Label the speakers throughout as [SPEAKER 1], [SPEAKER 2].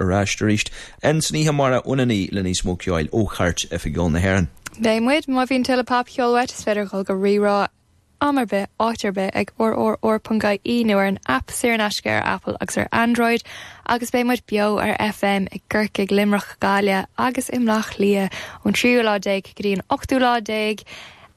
[SPEAKER 1] aráisteéisist en sníha mar unaní le níos smóceáil ó chart a fi gá na haan.
[SPEAKER 2] Béimmuid má bhín tuile papceolhait is féidir go go rirá amarbe áitirbe ag or or or.ga nuair an app sé an asceir Apple agus ar Android, agus bé muid bio ar FM ag ggurca limrach gáile agus imlach lia ón tríúlá déig go dtíon 8úlá déig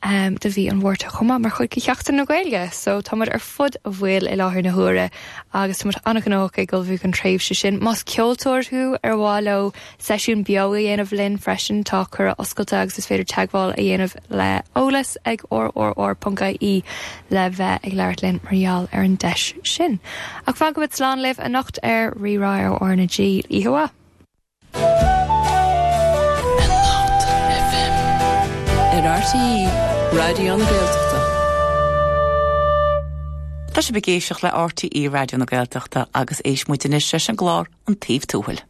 [SPEAKER 2] um, de bhí an bhirrta chumá mar chuid ceachtain na ghilge, so táid ar fud a bhfuil i láthir na hure agus mu anna ganócha go bhú an tréimh se sin. Mas ceoltóirthú ar bháó seisiún beoga dhéanamh linn freisin tá chur a oscailta agus is féidir teagháil a dhéanamh le ólas ag or or or.í le bheith ag leirlinn marall ar an deis sin. Ach fa go bit slán libh a nacht ar riráir ó na G ihuaá.
[SPEAKER 3] RTí Radioí anna Geachta. Tá sé begéisioach le RRTí radioúna Geachta agus éis muoitiine se an gláir an taobh túhuiil.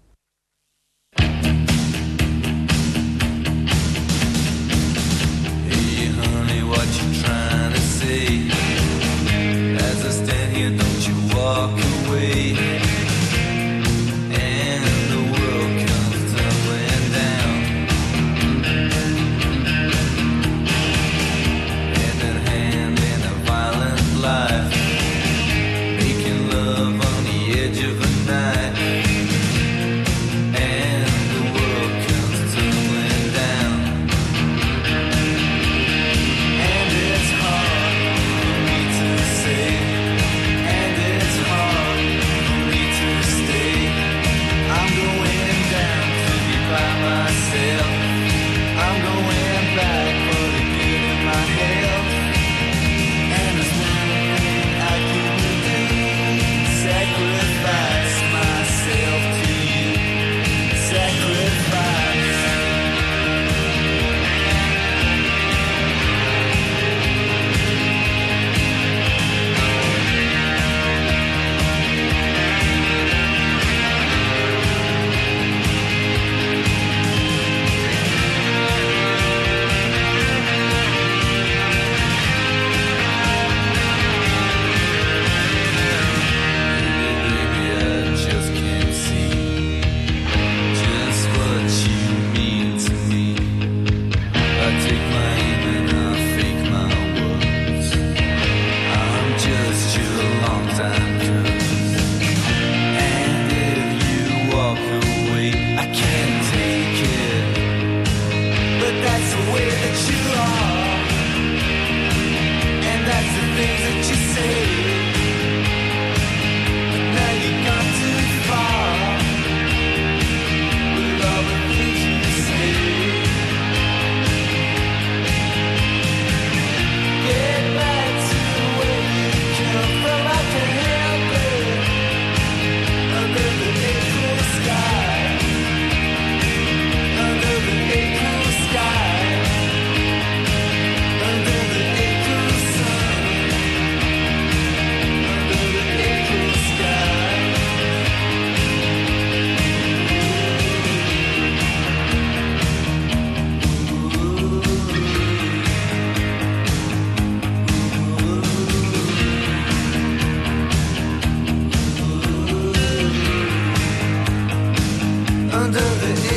[SPEAKER 3] de
[SPEAKER 4] venir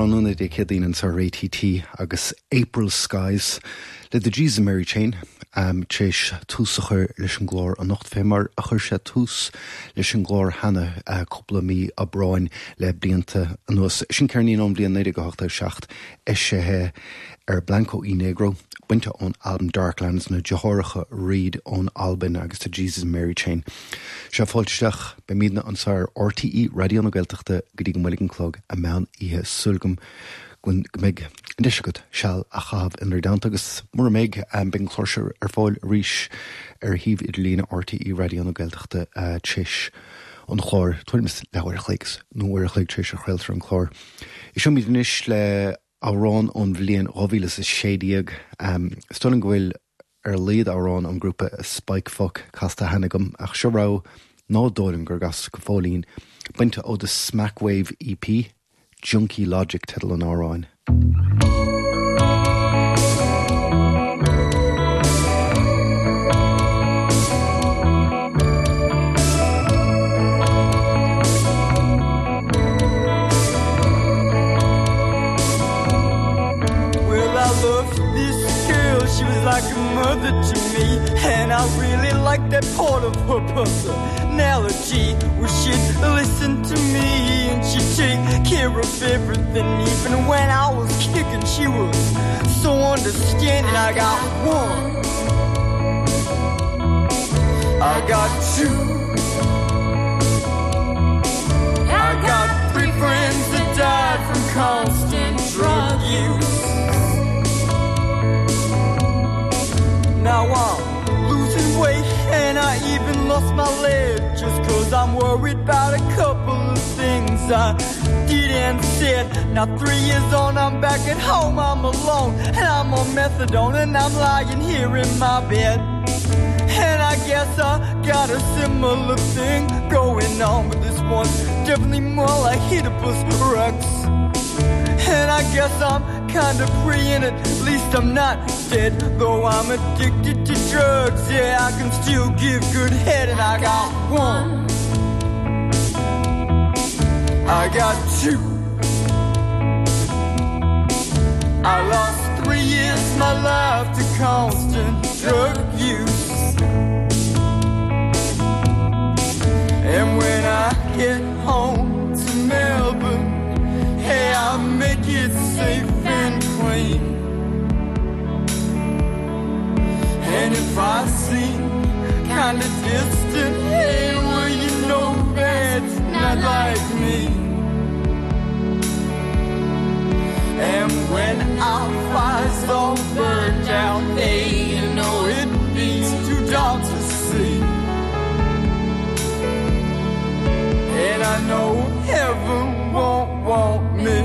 [SPEAKER 4] go dtí tróna de chédaíon sa réTT agus April Skies. Le de Jesus Mary Chain um, tééis túsachar leis an glór a nocht fémar a chur sé túús leis an glór hena uh, coppla mí a brain le blianta an nuas. Sin ceirníí an blion 9 goachta seach is sethe ar Blanco í negro buinte ón Albm Darklands na dethracha riad ón Albin agus tá Jesus Mary Chain. Se fáilteach be mína ansá RTí radioanna gailteachta go dtí go muigenlog a mean ihe sulgum gon méid Dis go seall a chah in er daanta agus mar méid an ben chlóir ar fáil ríis ar híh idir lína RTí radioanna gailteachta tiis. an chlár tuimis lehair chléigs nóir a chléig tríéis a chréiltar an chlár. Is seo míis le árán ón bhlíon óhílas is sédiaag um, Stoling bhfuil ar léad árán an grúpa Spikefoc casta henagam ach será nádóing gur gas go fólín buinte ó de Smackwave EP, Junkie Logic title an áráin.
[SPEAKER 5] Mother to me and I really like that part of her personality where she'd listen to me and she'd take care of everything. Even when I was kicking she was so understanding. I got one. I got two. I got three friends that died from constant drug use now I'm losing weight and I even lost my leg just cause I'm worried about a couple of things I didn't said. Now three years on I'm back at home I'm alone and I'm on methadone and I'm lying here in my bed. And I guess I got a similar thing going on but this one's definitely more like Oedipus Rex. and I guess I'm kind of free in it at least I'm not dead. Though I'm addicted to drugs yeah I can still give good head and I got one. I got two. I lost three years my life to constant drug seem kind of distant hey well you know that's not like me. And when our fires all burned out hey you know it means too dark to see. And I know heaven won't want me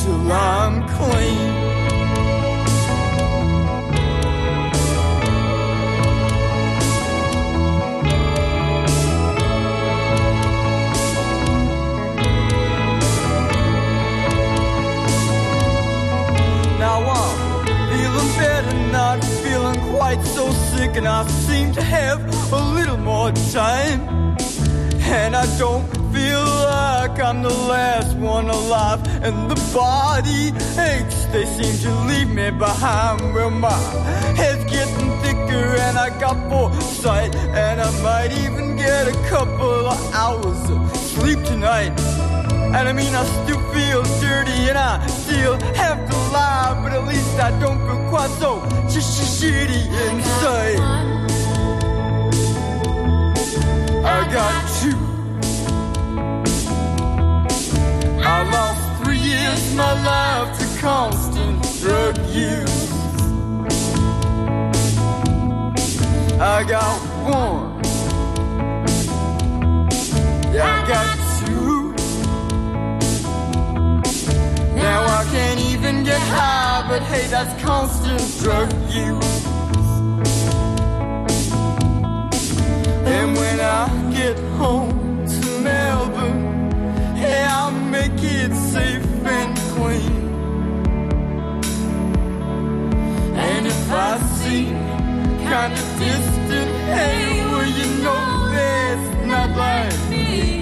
[SPEAKER 5] till I'm sick and I seem to have a little more time. And I don't feel like I'm the last one alive. And the body aches they seem to leave me behind. Where my head's getting thicker and I got foresight and I might even get a couple of hours of sleep tonight. and I mean I still feel dirty and I still have to lie but at least I don't feel quite so sh shitty inside. I got you I lost three years my life to constant drug use. I got one. Yeah I got two now I can't even get high but hey that's constant drug use. And when I get home to Melbourne hey I'll make it safe and clean. And if I see kind of distant hey well you know that's not like me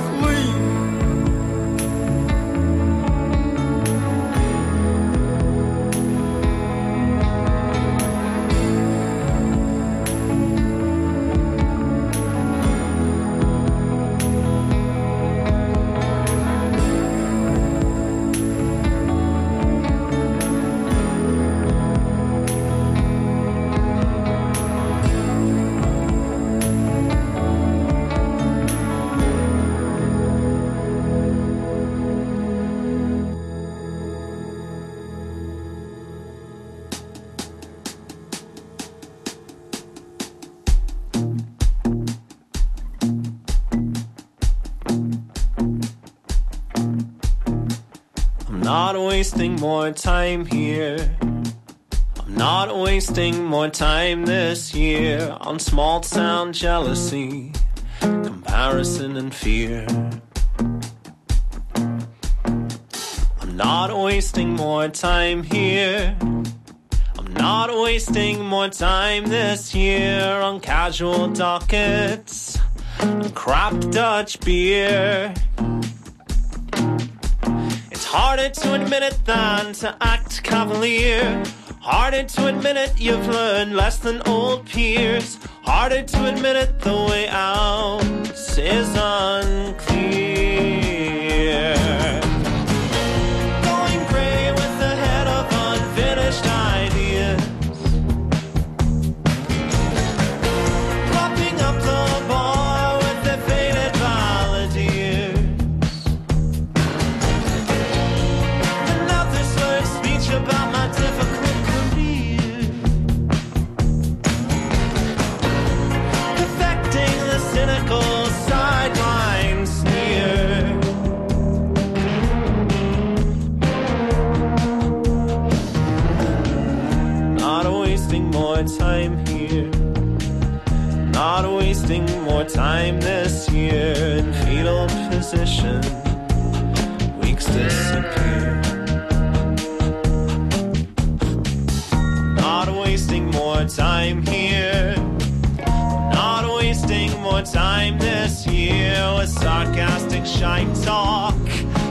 [SPEAKER 6] wasting more time here. I'm not wasting more time this year on small sound jealousy comparison and fear. I'm not wasting more time here. I'm not wasting more time this year on casual dockets crap Dutch beer harder to admit it than to act cavalier. Harder to admit it you've learned less than old peers. Harder to admit it the way out is unclear weeks disappear. Not wasting more time here. Not wasting more time this year with sarcastic shite talk.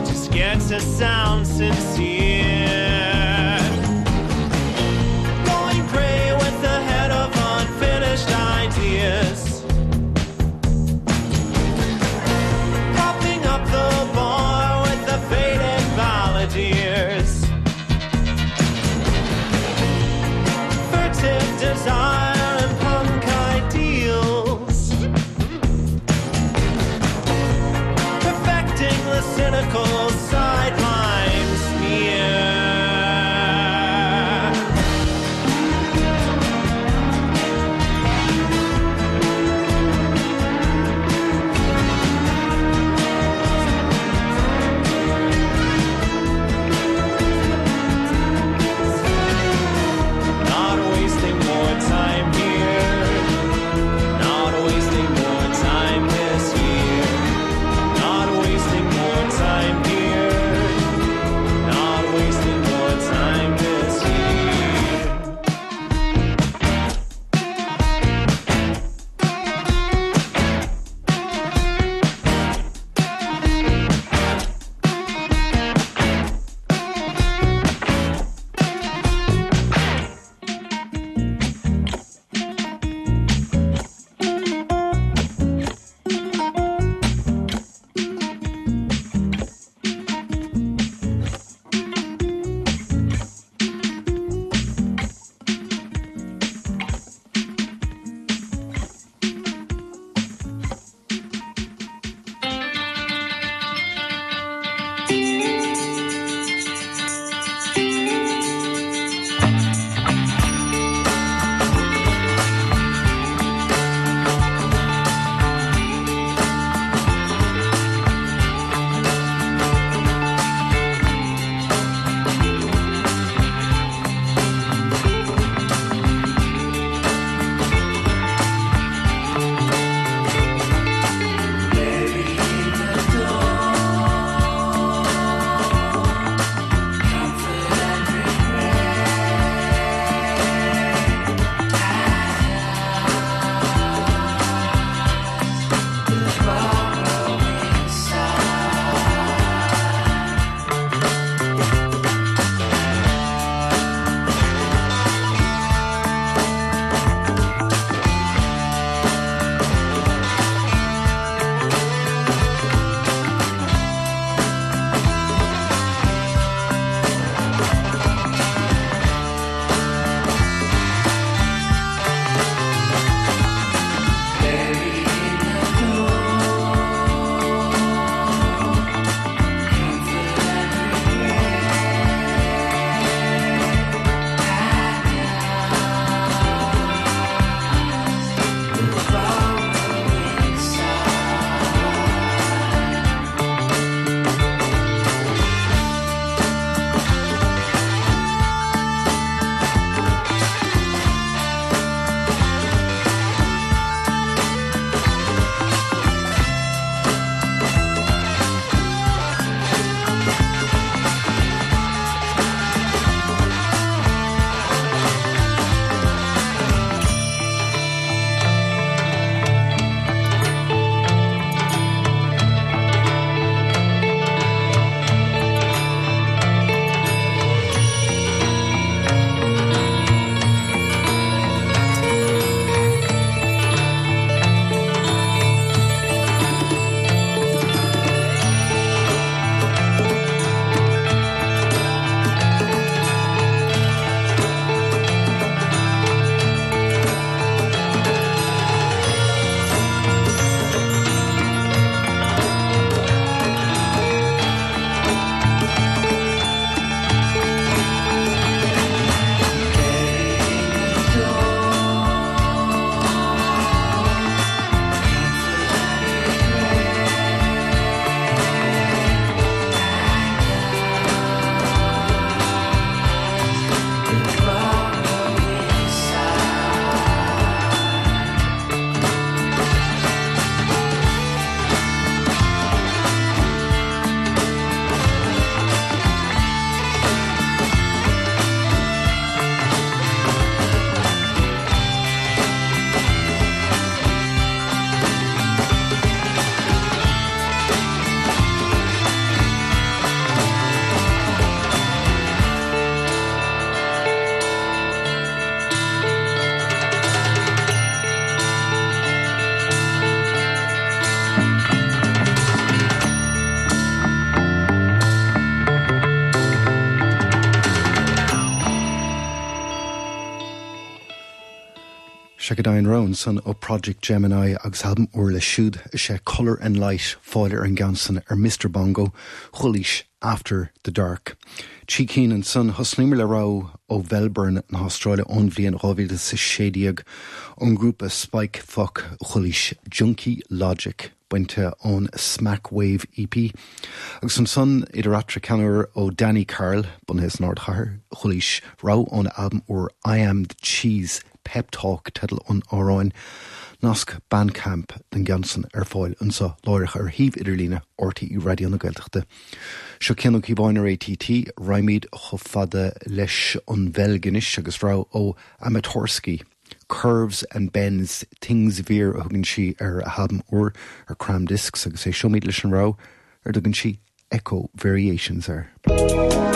[SPEAKER 6] Just get to sound sincere
[SPEAKER 4] se go dain ran san ó Project Gemini agus halbam uair le siúd sé Color and Light fáilir an gansan ar Mr. Bongo cholís after the dark. Tí cín an san hosníir le rá ó Melbourne na Austrráile ónbhíon ráhíide sa sédiaag an grúpa Spike Fuck cholís Junkie Logic buinte ón Smackwave EP. agus san son idirratra canúir ó Danny Carl bunhes Nordchair cholís rá ón album ó I am the cheese pep talk tedal an áráin. nasc bandcamp den gansan ar fáil ansa láirech ar híh idirlína ortaí i radioúna gaiilteachta. Seo ceanú í báinar ATT raimimiid cho fada leis an bhelganis agus rá ó Amatorski. Curves and bends things vír a thugann si ar a habm uair ar Crammed Discs agus é siomid leis an rá ar dogann si echo variations ar.
[SPEAKER 7] Variations.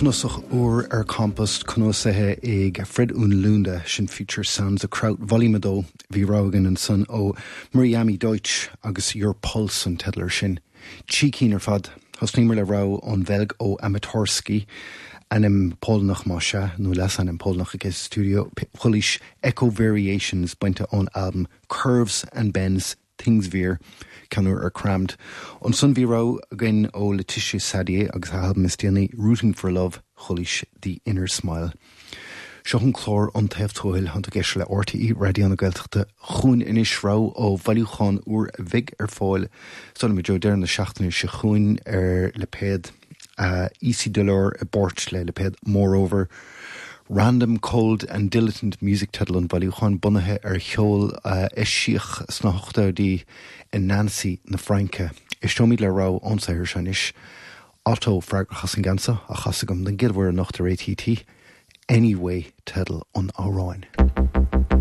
[SPEAKER 4] Ó chnosach úr ar campus conósathe ag Fred ún Lúnda sin Future Sounds a Kraut Volumedó hí rágan an san ó Mariami Deutsch agus Your Puls an tedler sin. Tícín ar fad hosnímar le rá ón bhelg ó Amatorski an im pólnach má se nó les an im pólnach ag studio cholís Echo Variations buinte ón album Curves and Bends Things Veer. Ceanú ar crammed. an sun bhírá gin ó Letitia Sadie agus ha mistíanaí Rooting for Love cholis the Inner Smile. Seo an chlór an taobhtóil han a geisi le ortaí radioanna gailteachta chuún inis rá ó bhaúchan úr bhig ar fáil sanna mé Jo dear na seaachtainna se chuún ar lepéad uh, easy dollar a bort le lepéad moreover. Random Cold and Dilettant Music Title an bhilú chuin bunathe ar cheol uh, is sioch snáchtadí in Nancy na Franke. Is stomi le rá ansair se is Otto freigrachas an gansa a chasagam den gilhhar nach a ATT, anyway tedal an áráin.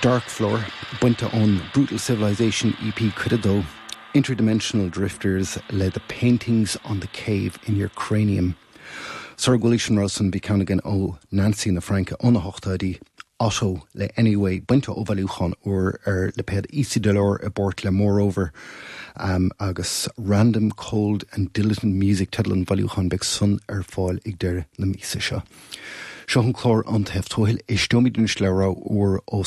[SPEAKER 4] Dark Floor, buinte ón Brutal Civilization EP Credó, Interdimensional Drifters led the paintings on the cave in your cranium. Sir Rossen bhí ceannagan ó Nancy na Franca óna hochttaí asó le anyway buinte óhhalúchan ó ar le pead isidolór a bort le mórover um, agus random cold and diligent music tedal an valúchan beh sun ar fáil ag deire na. Seo an chlór an heftóil is stomidún lerá úr ó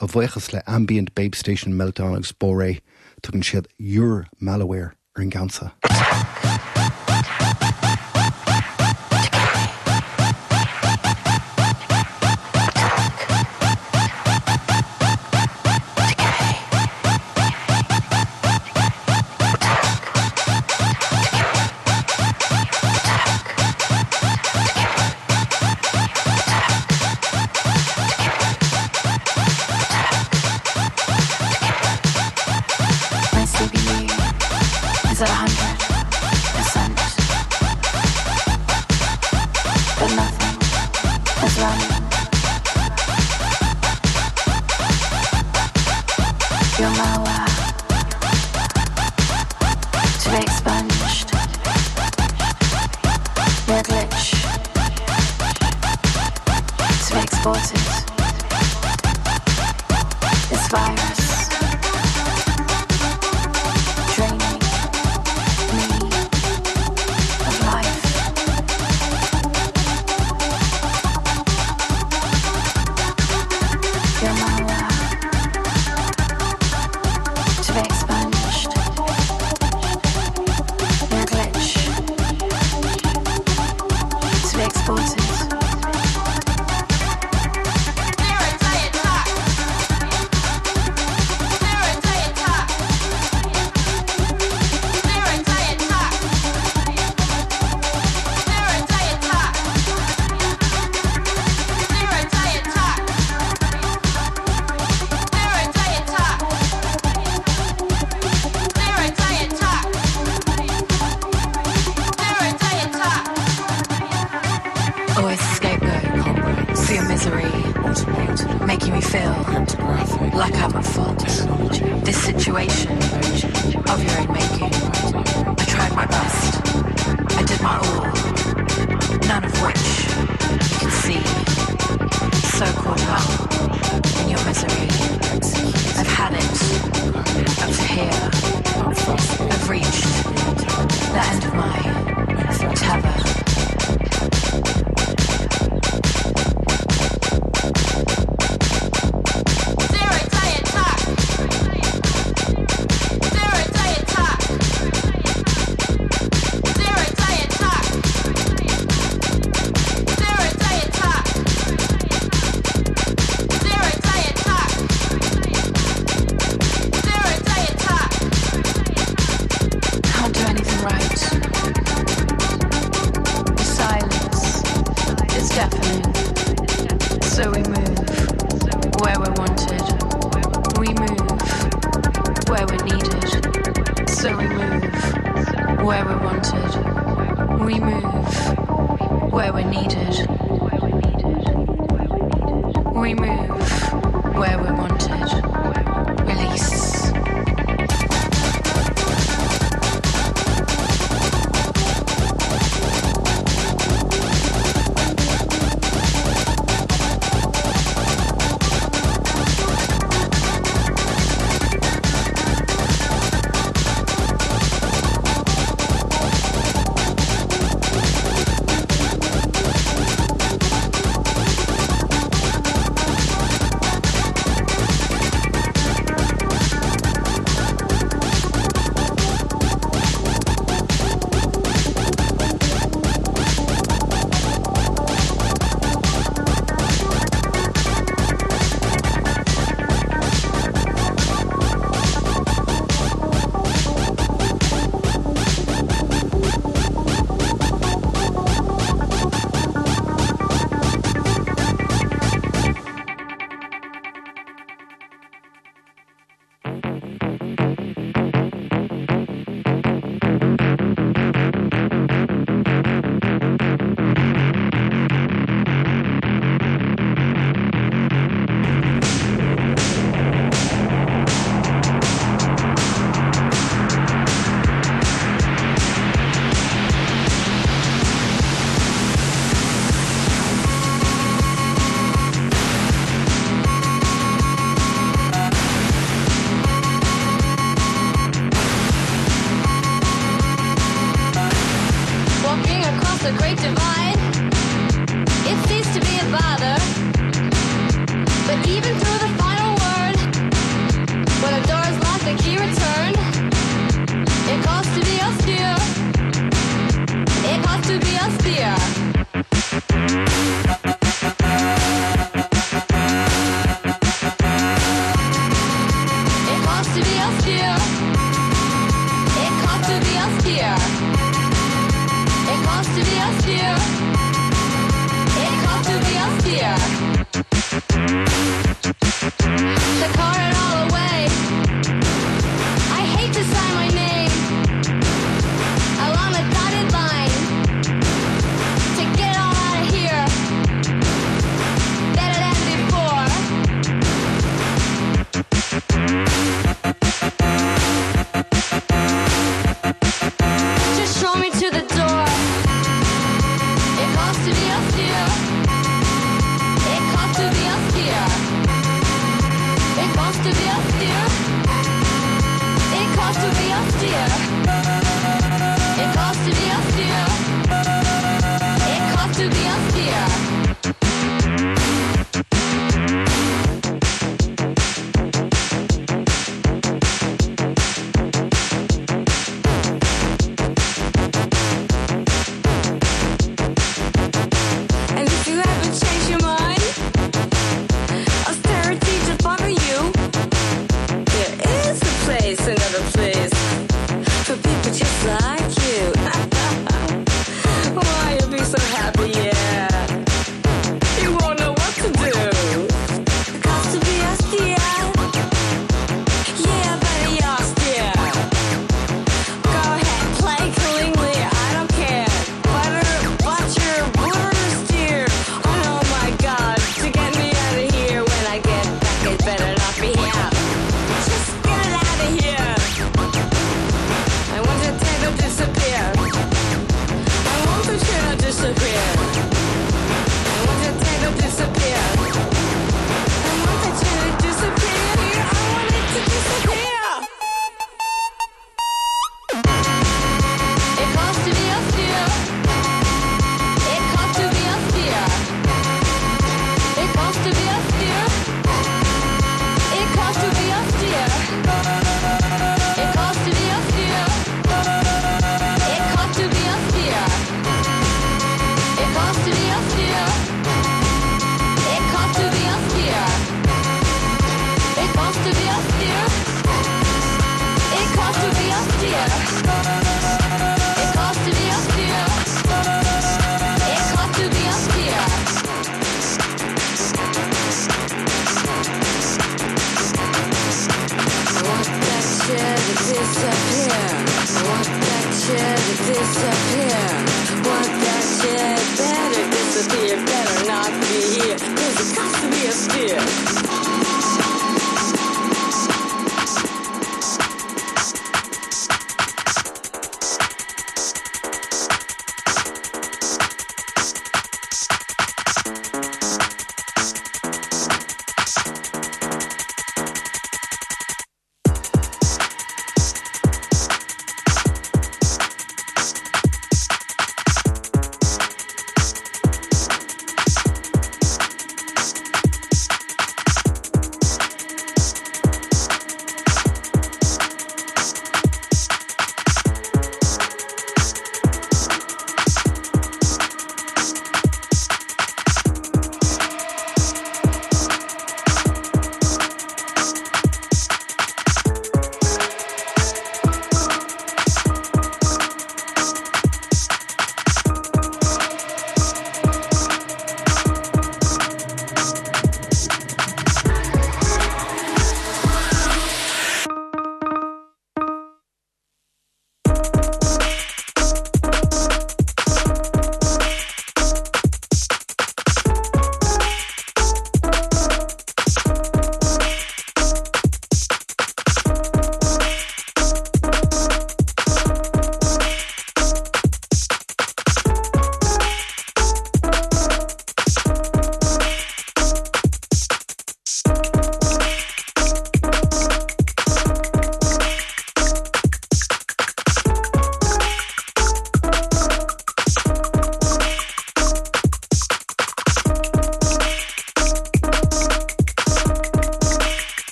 [SPEAKER 4] a bhchas le ambient Babe Station Meltdonagus boré tugann siad dúr malaware ar an gansa.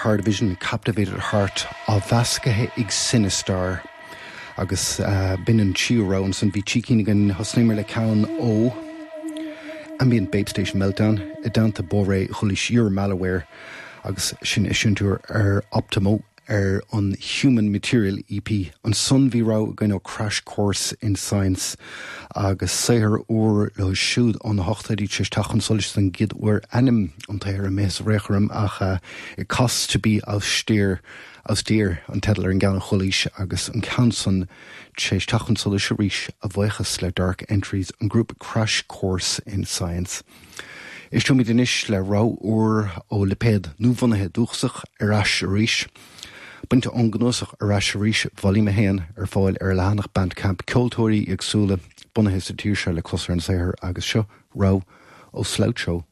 [SPEAKER 4] Hard Vision Captivated Heart á bhecathe ag Sinistar agus uh, bin an siúrán san bhí tícin gan hosnéimir le cen ó bhíon Babe Station Meltdown i dananta borré chulí siúr Malaware agus sin isisiúntúr ar optimó ar an Human Material EP an sun bhí ra gan ó Crash Course in Science agus séhar uair le siúd an hochttaí te tachan solis an gid uair enim eh, an tair a més réchom ach uh, i cost to bí á stír as dír an tedal an gan cholíis agus an canson sé tachan solis a ríis a bhchas le Dark Entries an grúp Crash Course in Science. Is tú mí isis le rá uair ó lepéad núhanathe dúsach ar er as ríis. Buinte angnóach ar er as ríis bhlí héan ar er fáil ar lánach bandcamp ceoltóirí agsúla bunathe sa se le cosar an séir agus seo rá ó Sloutshow.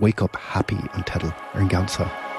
[SPEAKER 4] Wake up happy an tedal ar an gansa.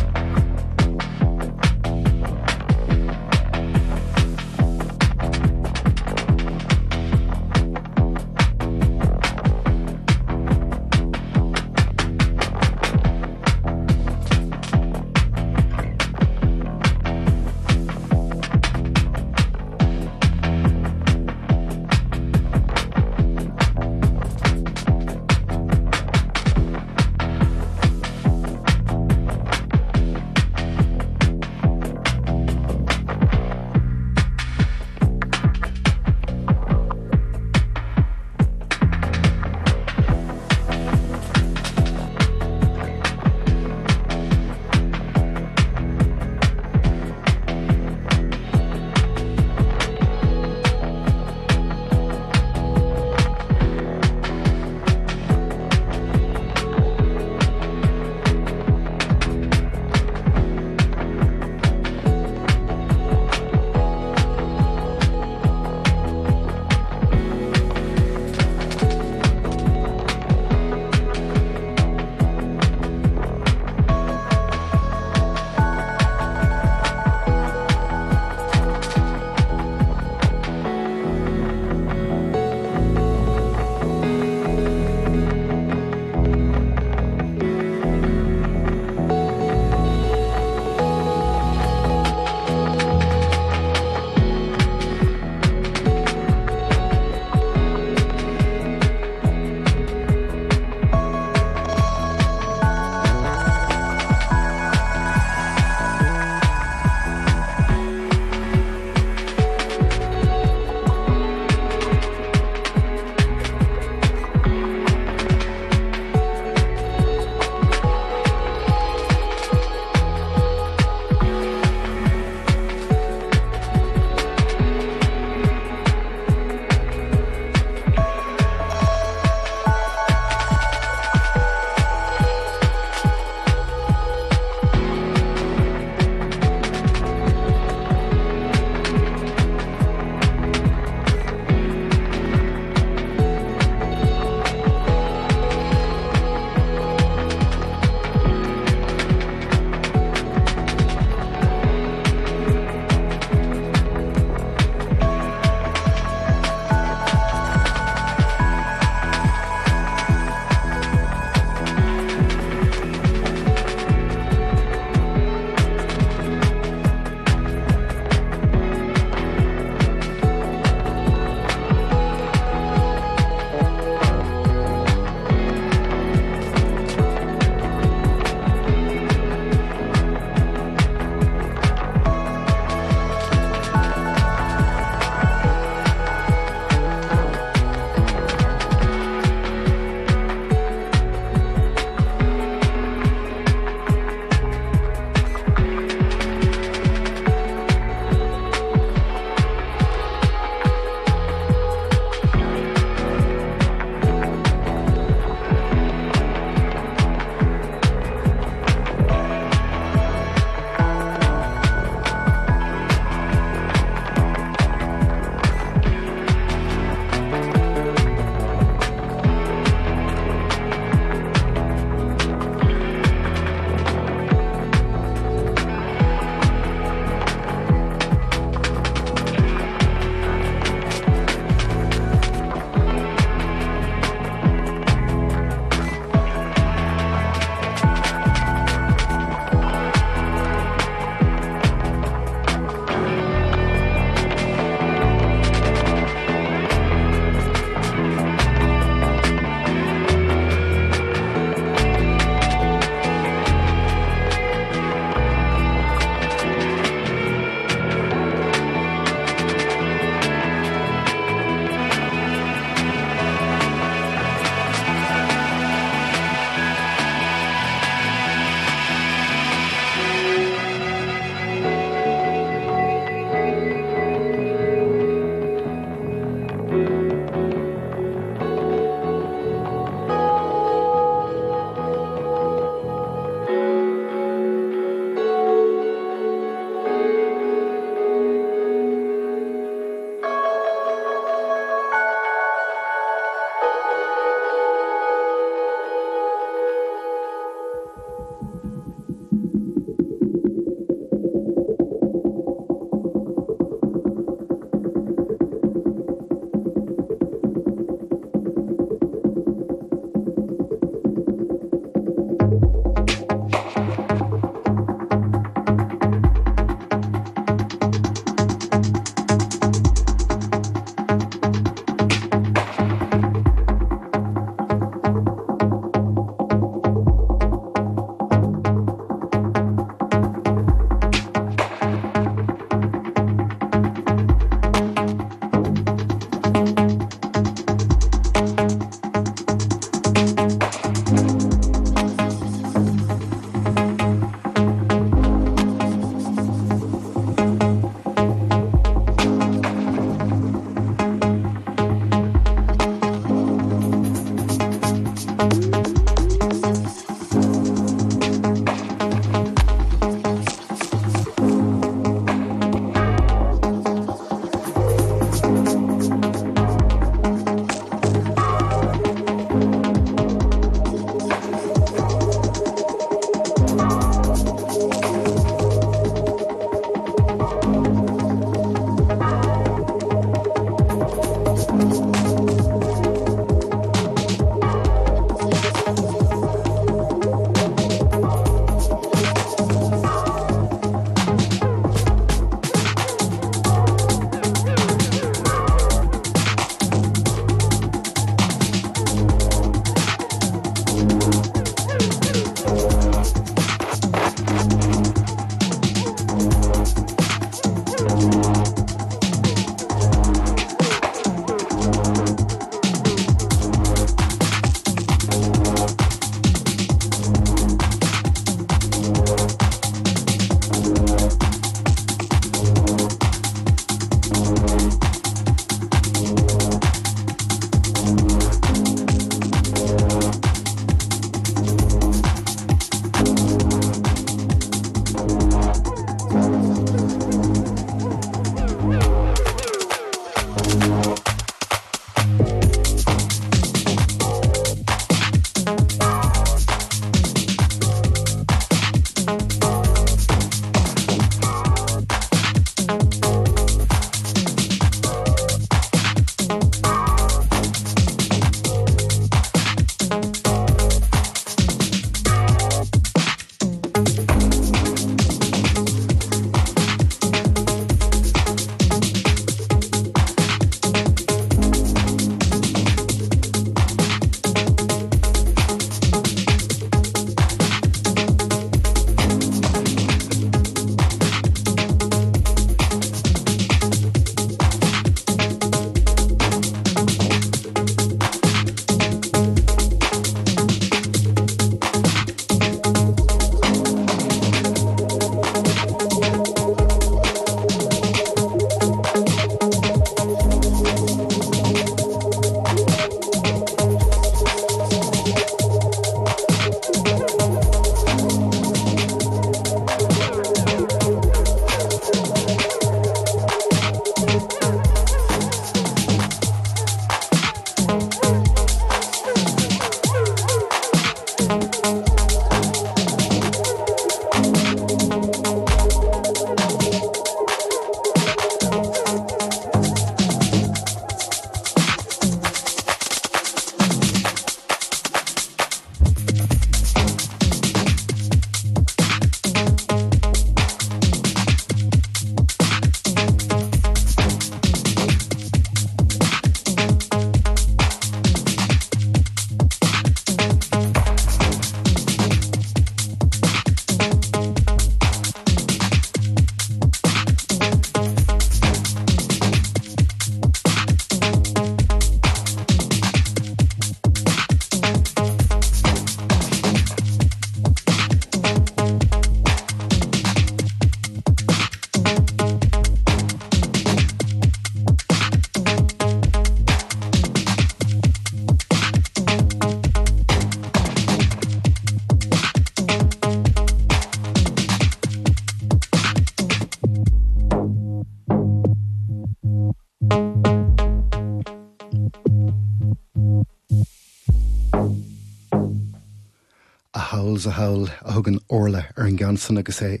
[SPEAKER 4] A hail a thugann orla ar an gansan agus é.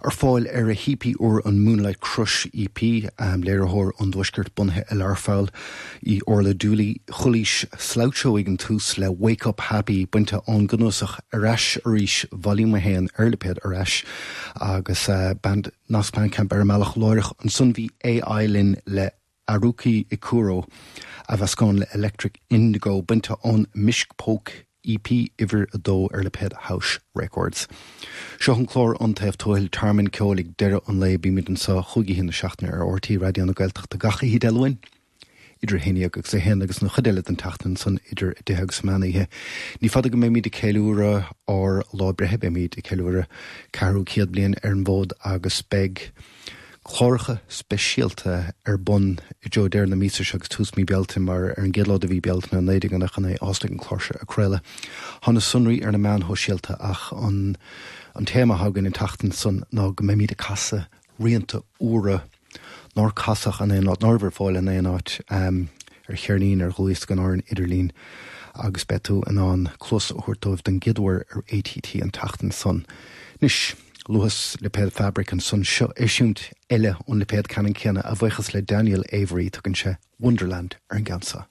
[SPEAKER 4] Ar fáil ar a hípi ó an Moonlight Crush EP am léirthir an dhuiisgurt bunthe i learfáil í orla dúlaí cholís sloutseo an túús le Wake Up Happy buinte an gnosach areis aríis volume héan airlapéad areis agus uh, band naspain camp ar meach láirech an sun bhí élinn le Aruki i cuaró a le Electric Indigo buinte an miskpók EP iwwer a dó ar le Ped House Records. Seo an chlór an taobh tóil tarmin ceolalig deire an le bí mid an sa chuigi hinna seachna ar ortaí radioanna gailteach a gacha hí dehain. idir héine agus sé hen agus na chudéile an tatan san idir détheg semanaithe. Ní fada go mé míad de céúra á lá brethe be míad i ceúra carú ciad blion ar an bód agus speg. Chláircha speisialta ar bun i d déir na mísa segus tús mí belta mar ar an gilá a bhí belt na néidir an nachchanna ásta an chláirse a creile. Hanna sunraí ar na mean hóisialta ach an an téma hagan in tatan san ná go mé míad a casa rianta úra ná casach an é ná nóver fáil an é áit um, ar chearnín ar chuéis gan áin idirlín agus betú an an clós chuirtómh den gidhar ar ATT an tatan san. Nis luas le ped fabric an sun seo isiúnt eile ón le ped canan ceanna a bhchas le Daniel Avery tugann se Wonderland ar an gansa.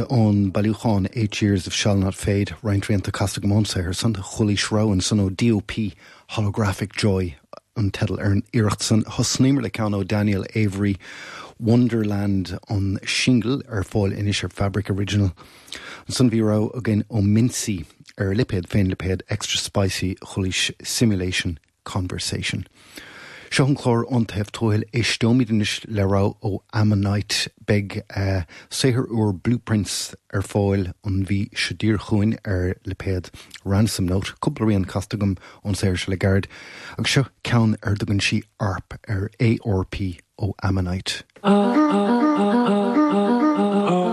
[SPEAKER 4] Buinte ón bailúcháin eight years of Shall Not Fade, Casta Gomónsair san cholí sráin san ó DOP holographic joy an tedal ar an iirecht san le can ó Daniel Avery Wonderland an shingle ar fáil inis ar Fabric Original. An san bhírá a gin ó Mincy ar lipéad féin lipéad extra spicy cholís simulation conversation. Seo an chlár antaobh tóil é stomíis lerá ó Ammonite beg uh, séhir úr blueprints ar fáil an bhí sedír chuin ar lepéad ransom note, cúplaíon castagam an séir se le gard, agus seo cean ar dogann si arp ar ARP ó Ammonite.
[SPEAKER 8] must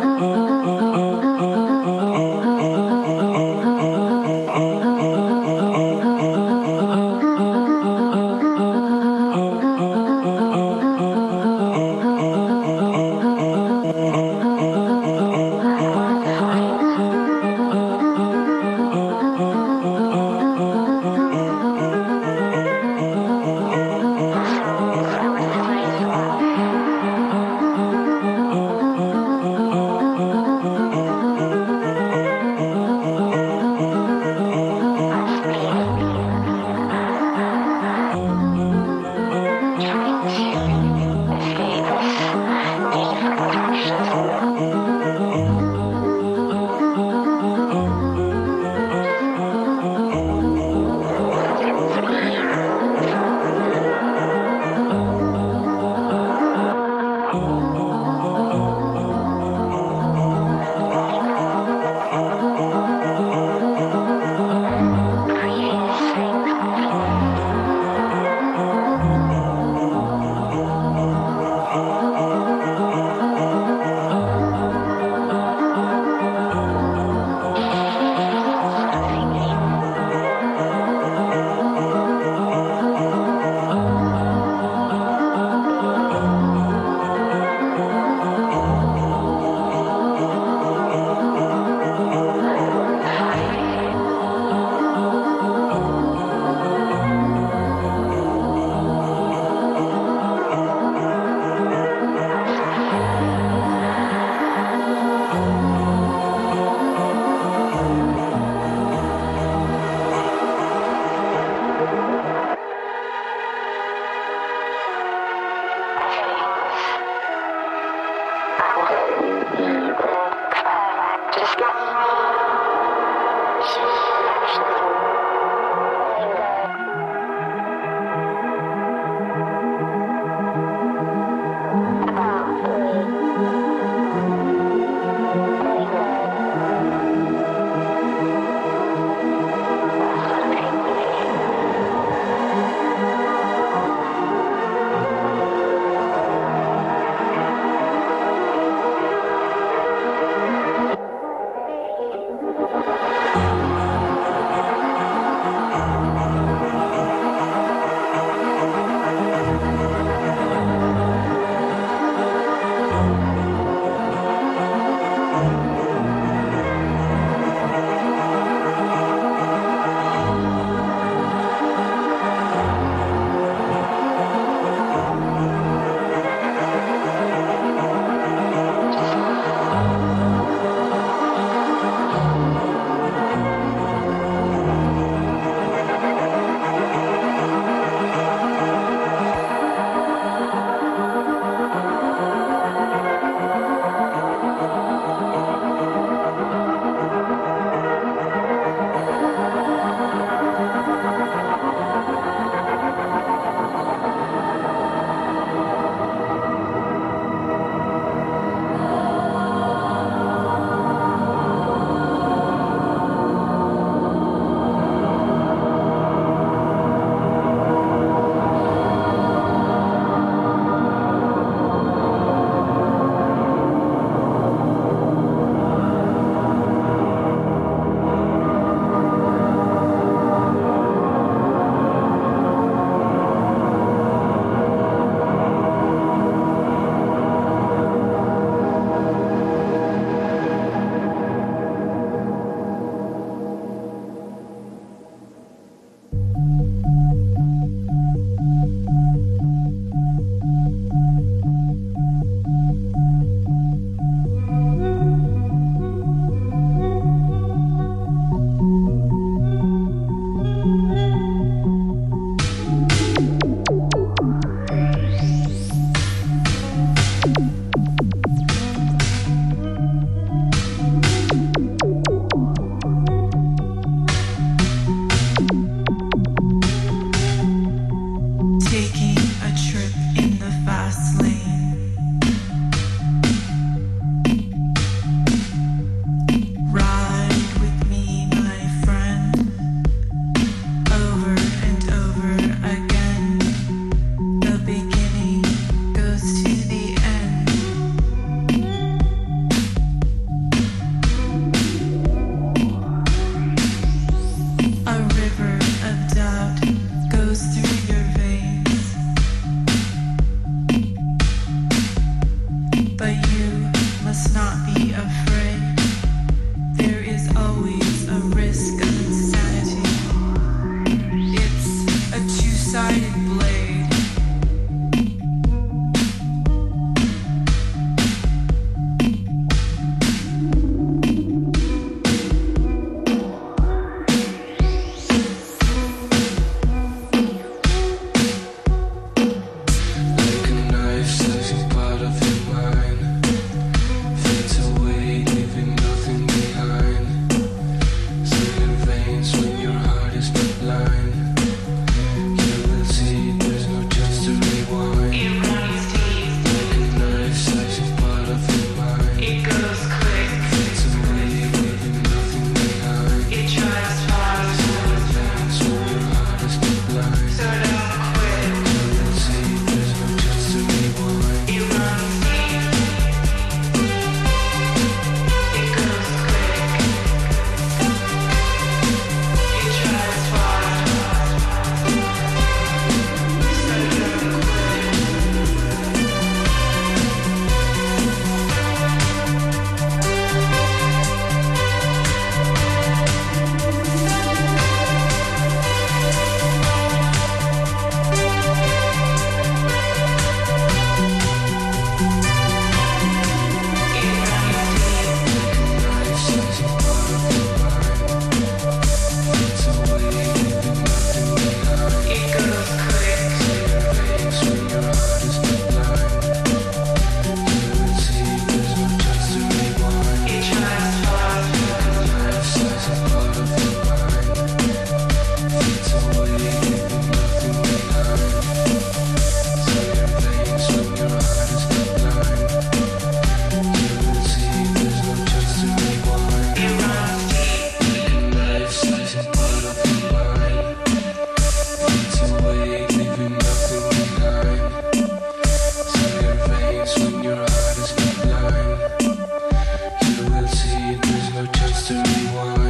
[SPEAKER 9] there's no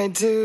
[SPEAKER 9] like
[SPEAKER 5] do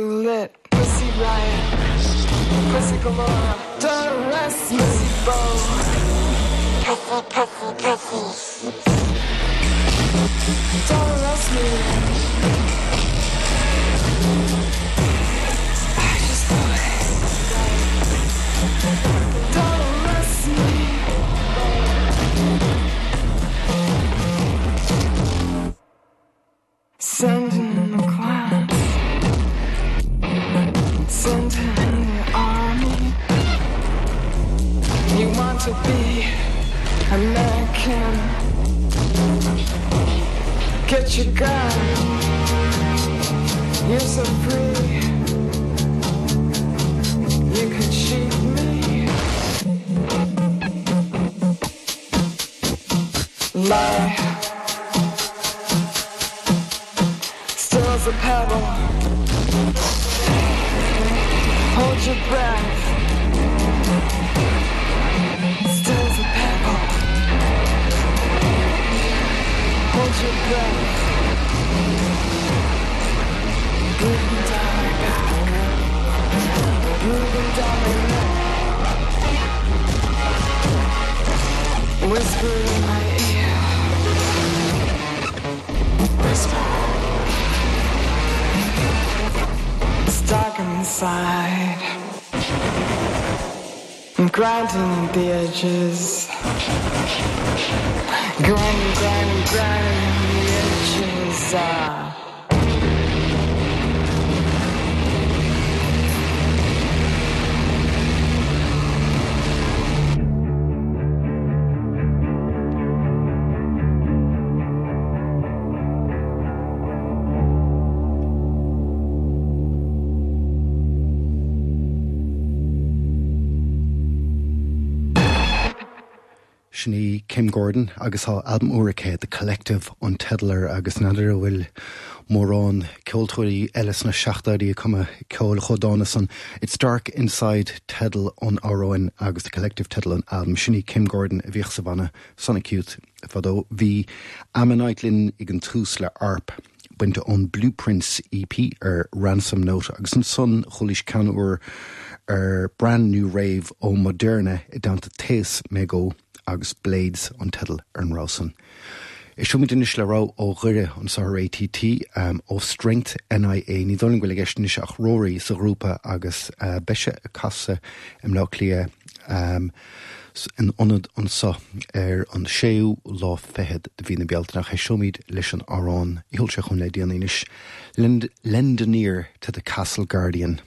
[SPEAKER 8] inside. I'm grinding at the edges. Grinding, grinding, grinding the edges. Ah.
[SPEAKER 4] Sní Kim Gordon agus há album uiriché de collective an tedler agus nadidir bhfuil mórrán ceoltúirí eiles na seaachtaí cuma ceol chodána san It's dark inside tedal an áráin agus de collective tedal an album sinní Kim Gordon a bhíoh sa bhana Sonic Youth fadó hí ammanaitlinn ag an túús le arp. Buinte an Blueprints EP ar ransom note agus an son cholis canúair ar brand new rave ó moderne i dáanta tééis mé go agus Blades an tedal ar an Rosan. Is siú dunis le rá ó ghuiire an sa ATT um, ó Strength NIA ní dóling gohfuil gceisnis ach róirí sa grúpa agus uh, beise a casa im le lia um, s- an onad an sa ar an séú lá fehead de hína bealtnach é siomíd leis an árán ihil se chun le déanais lendaníir to the Castle Guardian.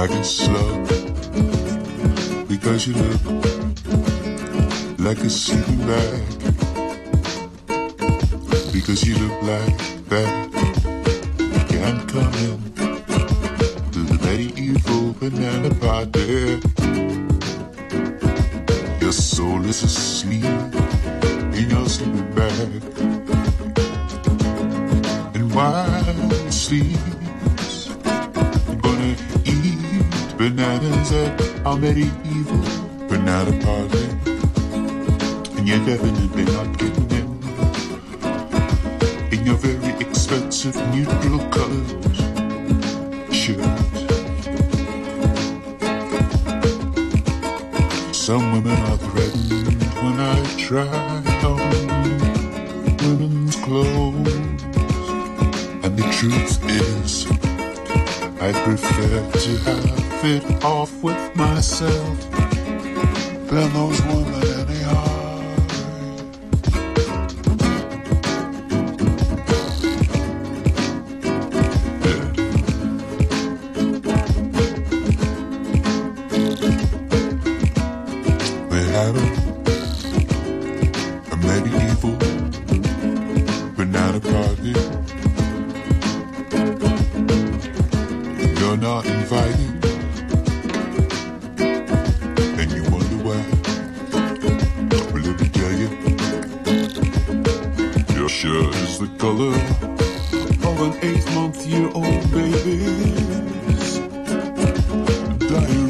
[SPEAKER 10] Like a slug, because you look like a sleeping bag because you look like that. Can't come in to the medieval banana party. Your soul is asleep in your sleeping bag. And while it bananas at our medieval banana party. And you're definitely not getting in in your very expensive neutral colors shirt. Some women are threatened when I try on women's clothes. And the truth is, I prefer to have it off with myself. Than those women is the color of an eight-month-year-old baby's diarrhea. because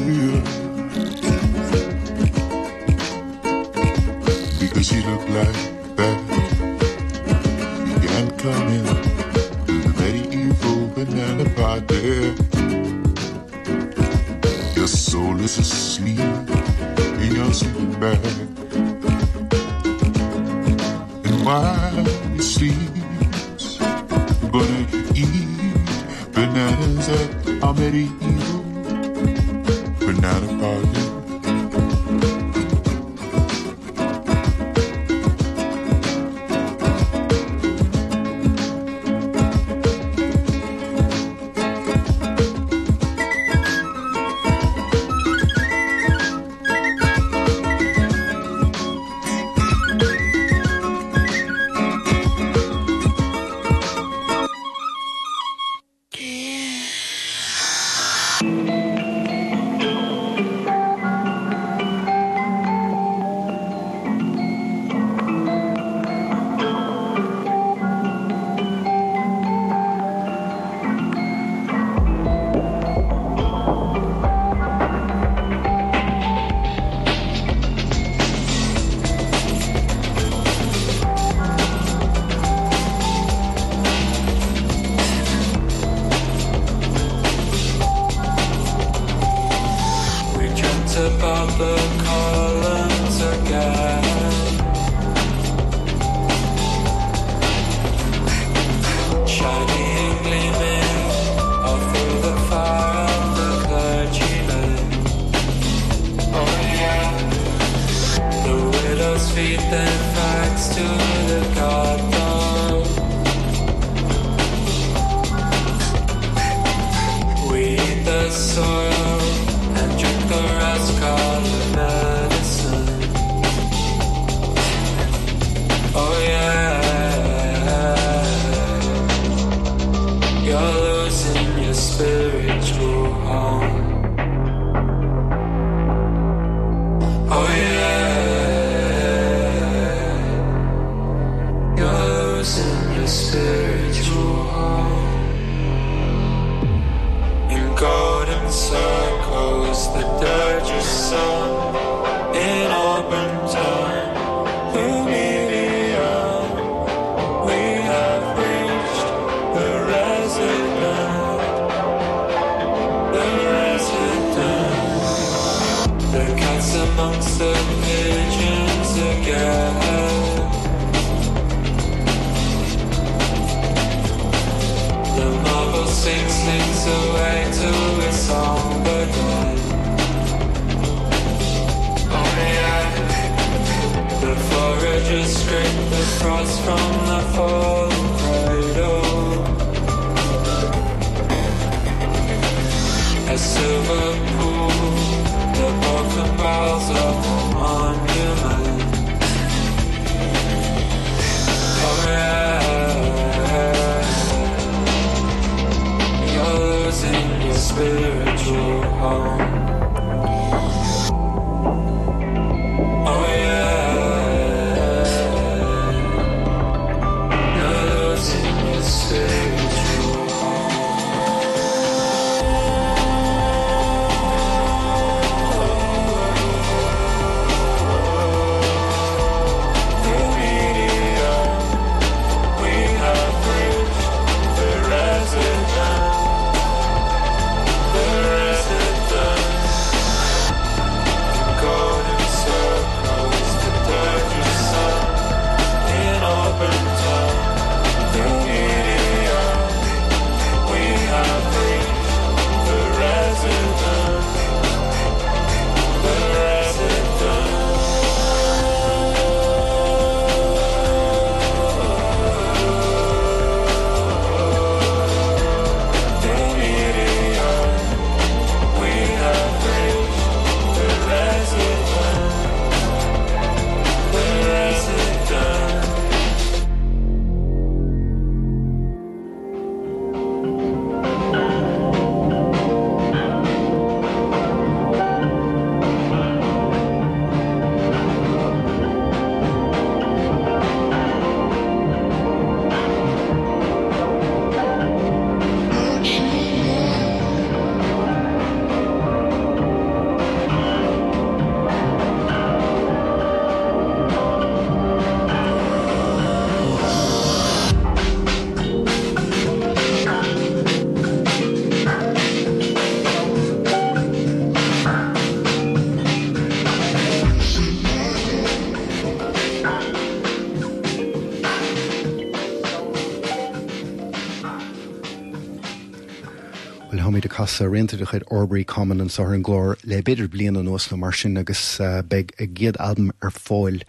[SPEAKER 4] casa réintear chuid Orbury Common an sa an glór eh, eh, er le beidir blian an nos le mar sin agus beg a géad adam ar fáil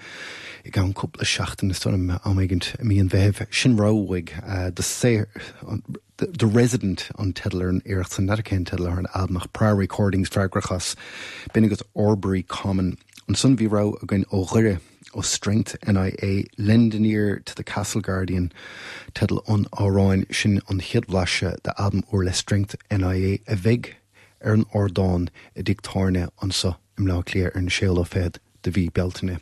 [SPEAKER 4] i g an cúpla seachtain is stom amigint míon bheith sin ráhaig uh, de sé the, the resident an tedler an éirecht san netcén tedler an adnach prior recordings fregrachas bin agus Orbury Common an sun bhí ra a gin ó ghuire ó Strength NIA Lendeníir to the Castle Guardian tedal an áráin sin an chiadhlaise de adam ó le Strength NIA a bheith ar an ordáin i dictáne ansa im lá léir ar an séla féd de bhí beltainine.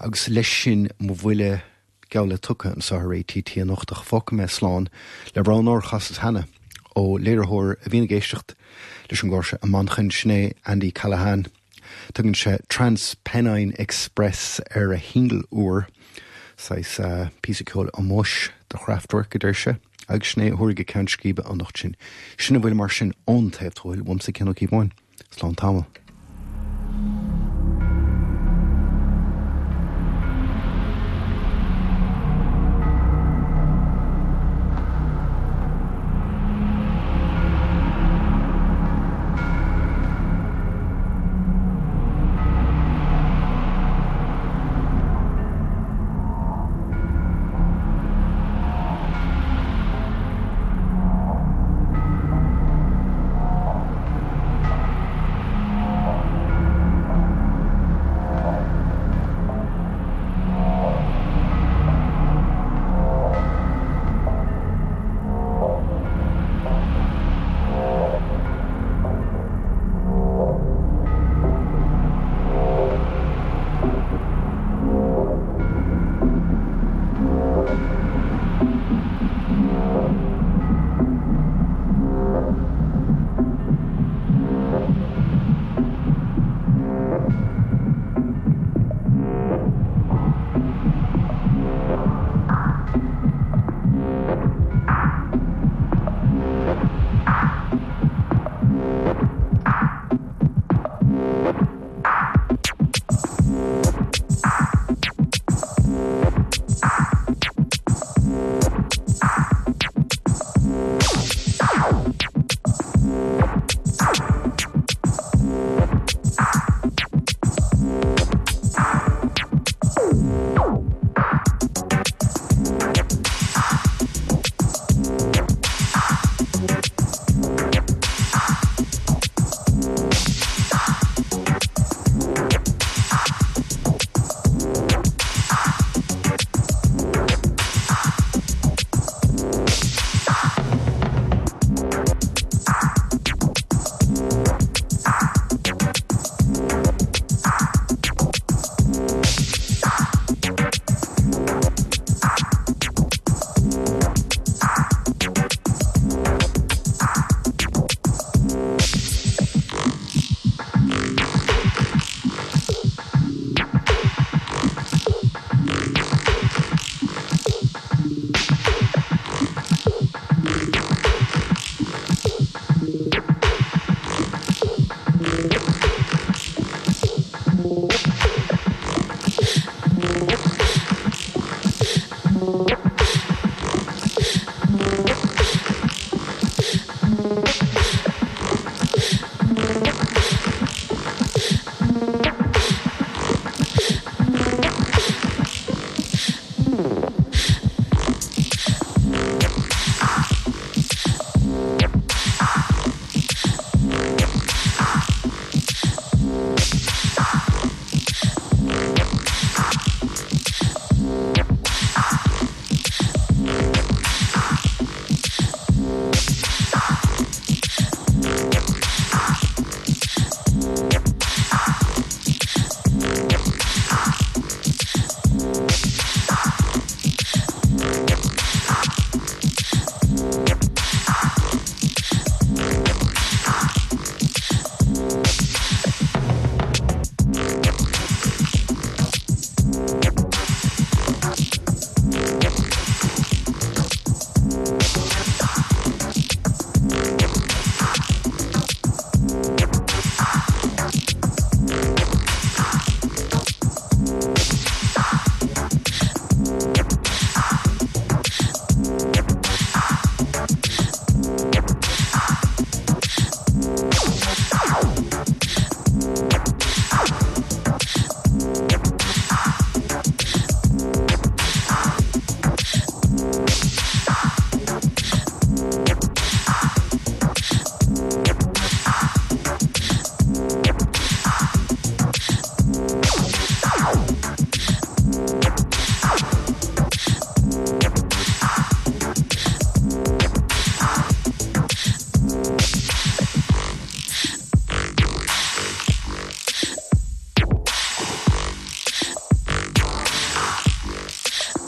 [SPEAKER 4] Agus leis sin mo bhfuile geall tucha an sa réTT an nochtach fo me sláán le bránár chas henne ó léirthir a bhína géistecht leis an gáse a manchan sné Andy Callahan. Tugann se Transpennine Express ar a hingel úr sais uh, písicóil a muis na chraftwer godéir se ag sné thuirige cean scíbe an nachtin. Sinna bhfuil mar sin óntaithhil bhm sa ceannach í bháin, slá tamil.